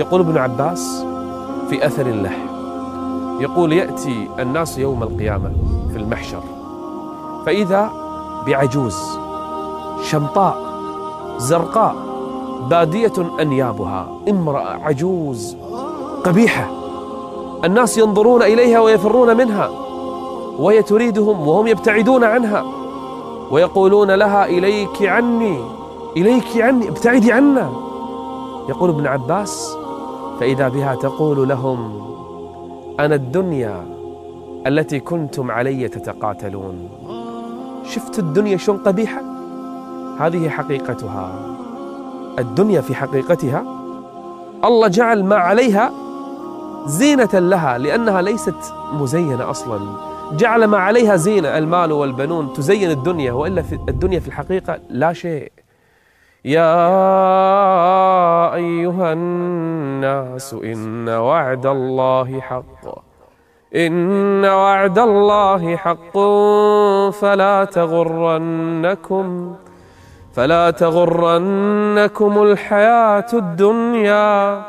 يقول ابن عباس في أثر له يقول يأتي الناس يوم القيامة في المحشر فإذا بعجوز شمطاء زرقاء بادية أنيابها امرأة عجوز قبيحة الناس ينظرون إليها ويفرون منها وهي تريدهم وهم يبتعدون عنها ويقولون لها إليك عني إليك عني ابتعدي عنا. يقول ابن عباس فإذا بها تقول لهم أنا الدنيا التي كنتم علي تتقاتلون. شفت الدنيا شلون قبيحة؟ هذه حقيقتها. الدنيا في حقيقتها؟ الله جعل ما عليها زينة لها لأنها ليست مزينة أصلا. جعل ما عليها زينة المال والبنون تزين الدنيا وإلا في الدنيا في الحقيقة لا شيء. يا أيها الناس إن وعد الله حق. إن وعد الله حق. فلا تغرنكم فلا تغرنكم الحياة الدنيا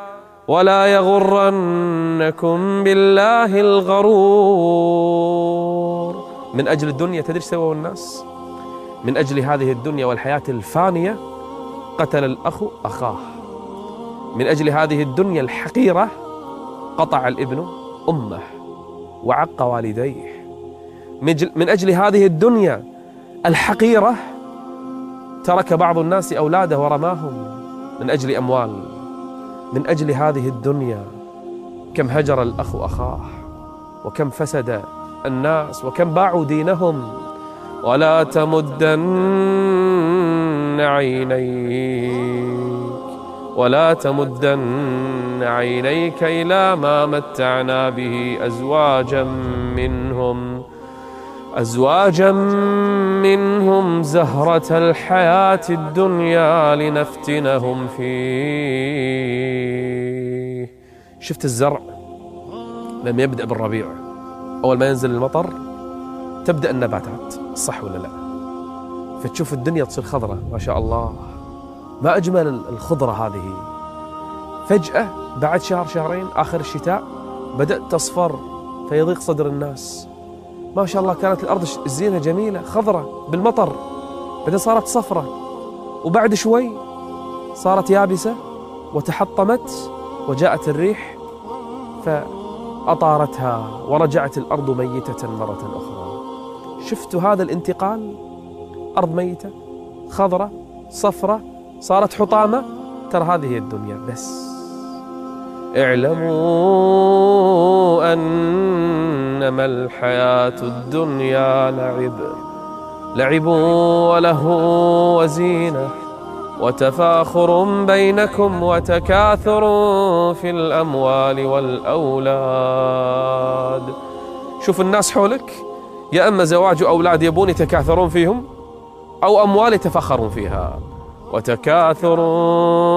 ولا يغرنكم بالله الغرور. من أجل الدنيا تدري سووا الناس؟ من أجل هذه الدنيا والحياة الفانية قتل الأخ أخاه. من أجل هذه الدنيا الحقيرة قطع الابن أمه وعق والديه. من أجل هذه الدنيا الحقيرة ترك بعض الناس أولاده ورماهم. من أجل أموال. من أجل هذه الدنيا. كم هجر الأخ أخاه وكم فسد الناس وكم باعوا دينهم. ولا تمدن عينيك ولا تمدن عينيك إلى ما متعنا به أزواجا منهم. أزواجا منهم زهرة الحياة الدنيا لنفتنهم فيه. شفت الزرع؟ لما يبدأ بالربيع. أول ما ينزل المطر تبدأ النباتات صح ولا لا؟ فتشوف الدنيا تصير خضرة ما شاء الله. ما أجمل الخضرة هذه. فجأة بعد شهر شهرين آخر الشتاء بدأت تصفر فيضيق صدر الناس. ما شاء الله كانت الأرض الزينة جميلة خضرة بالمطر. بعدين صارت صفرة. وبعد شوي صارت يابسة وتحطمت وجاءت الريح فأطارتها ورجعت الأرض ميتة مرة أخرى. شفتوا هذا الانتقال؟ أرض ميتة خضرة صفرة صارت حطامة؟ ترى هذه الدنيا بس. اعلموا أنما الحياة الدنيا لعب. لعب وله وزينة وتفاخر بينكم وتكاثر في الأموال والأولاد. شوف الناس حولك يا أما زواج أولاد يبون يتكاثرون فيهم أو أموال يتفخرون فيها. وتكاثر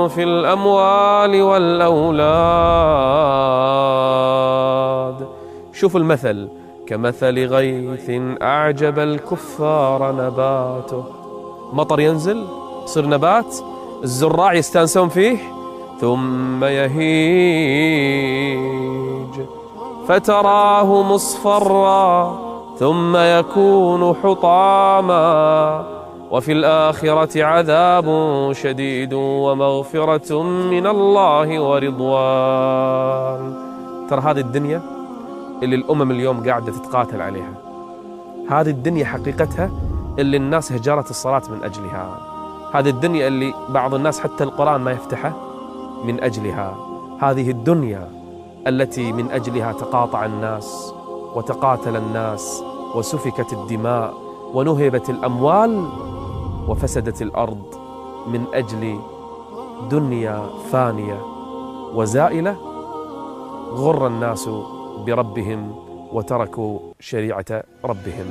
في الأموال والأولاد. شوف المثل كمثل غيث أعجب الكفار نباته. مطر ينزل يصير نبات الزراع يستانسون فيه ثم يهيج. فتراه مصفرا ثم يكون حطاما. وفي الآخرة عذاب شديد ومغفرة من الله ورضوان. ترى هذه الدنيا اللي الأمم اليوم قاعدة تتقاتل عليها. هذه الدنيا حقيقتها اللي الناس هجرت الصلاة من أجلها. هذه الدنيا اللي بعض الناس حتى القرآن ما يفتحه من أجلها. هذه الدنيا التي من أجلها تقاطع الناس وتقاتل الناس وسفكت الدماء ونهبت الأموال وفسدت الأرض من أجل دنيا فانية وزائلة غر الناس بربهم وتركوا شريعة ربهم.